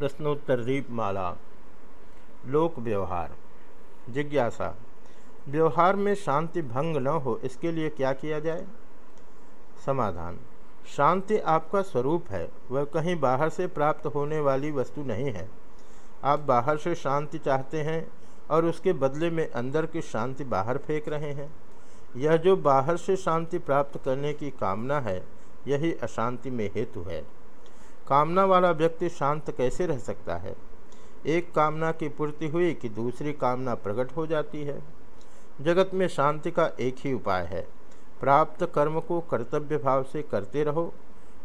प्रश्नोत्तर दीपमाला लोक व्यवहार, जिज्ञासा। व्यवहार में शांति भंग न हो, इसके लिए क्या किया जाए? समाधान। शांति आपका स्वरूप है, वह कहीं बाहर से प्राप्त होने वाली वस्तु नहीं है। आप बाहर से शांति चाहते हैं और उसके बदले में अंदर की शांति बाहर फेंक रहे हैं। यह जो बाहर से शांति प्राप्त करने की कामना है, यही अशांति में हेतु है। कामना वाला व्यक्ति शांत कैसे रह सकता है? एक कामना की पूर्ति हुई कि दूसरी कामना प्रकट हो जाती है। जगत में शांति का एक ही उपाय है। प्राप्त कर्म को कर्तव्य भाव से करते रहो।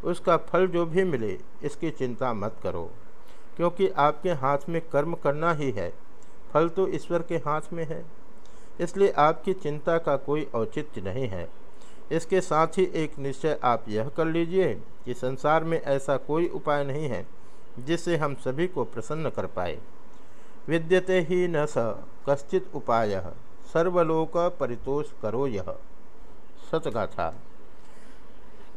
उसका फल जो भी मिले, इसकी चिंता मत करो। क्योंकि आपके हाथ में कर्म करना ही है। फल तो ईश्वर के हाथ में है। इसलिए आपकी चिंता का कोई औचित्य नहीं है। इसके साथ ही एक निश्चय आप यह कर लीजिए कि संसार में ऐसा कोई उपाय नहीं है जिससे हम सभी को प्रसन्न कर पाए। विद्यते ही न स, कश्चित उपाय, सर्वलोक परितोष करो यह सतगाथा।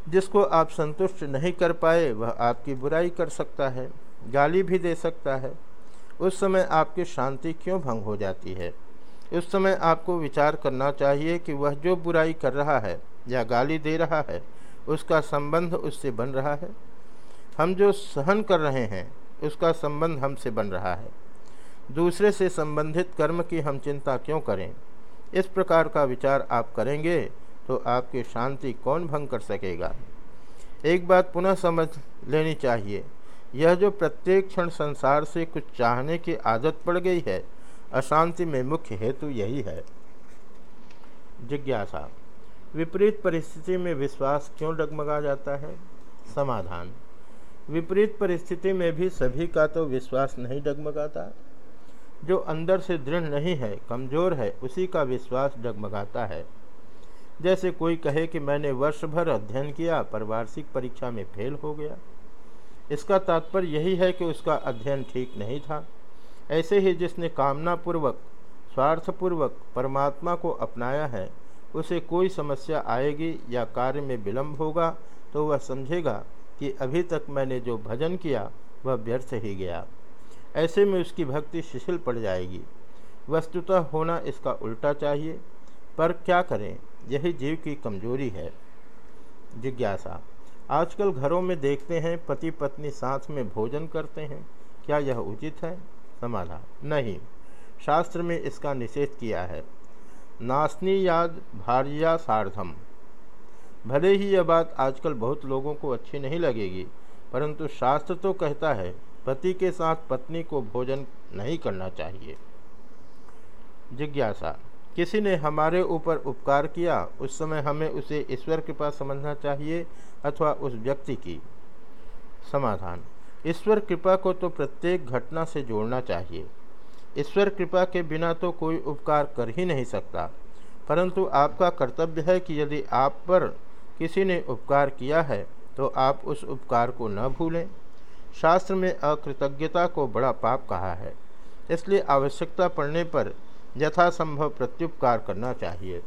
जिसको आप संतुष्ट नहीं कर पाए, वह आपकी बुराई कर सकता है, गाली भी दे सकता है। उस समय आपकी शांति क्यों भंग हो जाती है? उस समय आपको विचार करना चाहिए कि वह जो बुराई कर रहा है या गाली दे रहा है, उसका संबंध उससे बन रहा है। हम जो सहन कर रहे हैं, उसका संबंध हमसे बन रहा है। दूसरे से संबंधित कर्म की हम चिंता क्यों करें? इस प्रकार का विचार आप करेंगे तो आपकी शांति कौन भंग कर सकेगा? एक बात पुनः समझ लेनी चाहिए। यह जो प्रत्येक क्षण संसार से कुछ चाहने की आदत पड़ गई है, अशांति में मुख्य हेतु यही है। जिज्ञासा। विपरीत परिस्थिति में विश्वास क्यों डगमगा जाता है? समाधान। विपरीत परिस्थिति में भी सभी का तो विश्वास नहीं डगमगाता। जो अंदर से दृढ़ नहीं है, कमज़ोर है, उसी का विश्वास डगमगाता है। जैसे कोई कहे कि मैंने वर्ष भर अध्ययन किया, पर वार्षिक परीक्षा में फेल हो गया। इसका तात्पर्य यही है कि उसका अध्ययन ठीक नहीं था। ऐसे ही जिसने कामनापूर्वक, स्वार्थपूर्वक परमात्मा को अपनाया है उसे कोई समस्या आएगी या कार्य में विलम्ब होगा तो वह समझेगा कि अभी तक मैंने जो भजन किया, वह व्यर्थ ही गया। ऐसे में उसकी भक्ति शिथिल पड़ जाएगी। वस्तुतः होना इसका उल्टा चाहिए। पर क्या करें? यही जीव की कमज़ोरी है। जिज्ञासा। आजकल घरों में देखते हैं पति पत्नी साथ में भोजन करते हैं। क्या यह उचित है? समाधान। नहीं। शास्त्र में इसका निषेध किया है। नासनी याद भार्या सार्धम। भले ही यह बात आजकल बहुत लोगों को अच्छी नहीं लगेगी, परंतु शास्त्र तो कहता है, पति के साथ पत्नी को भोजन नहीं करना चाहिए। जिज्ञासा, किसी ने हमारे ऊपर उपकार किया, उस समय हमें उसे ईश्वर के पास समझना चाहिए अथवा उस व्यक्ति की? समाधान, ईश्वर कृपा को तो प्रत्येक घटना से जोड़ना चाहिए। ईश्वर कृपा के बिना तो कोई उपकार कर ही नहीं सकता। परंतु आपका कर्तव्य है कि यदि आप पर किसी ने उपकार किया है तो आप उस उपकार को न भूलें। शास्त्र में अकृतज्ञता को बड़ा पाप कहा है, इसलिए आवश्यकता पड़ने पर यथासंभव प्रत्युपकार करना चाहिए।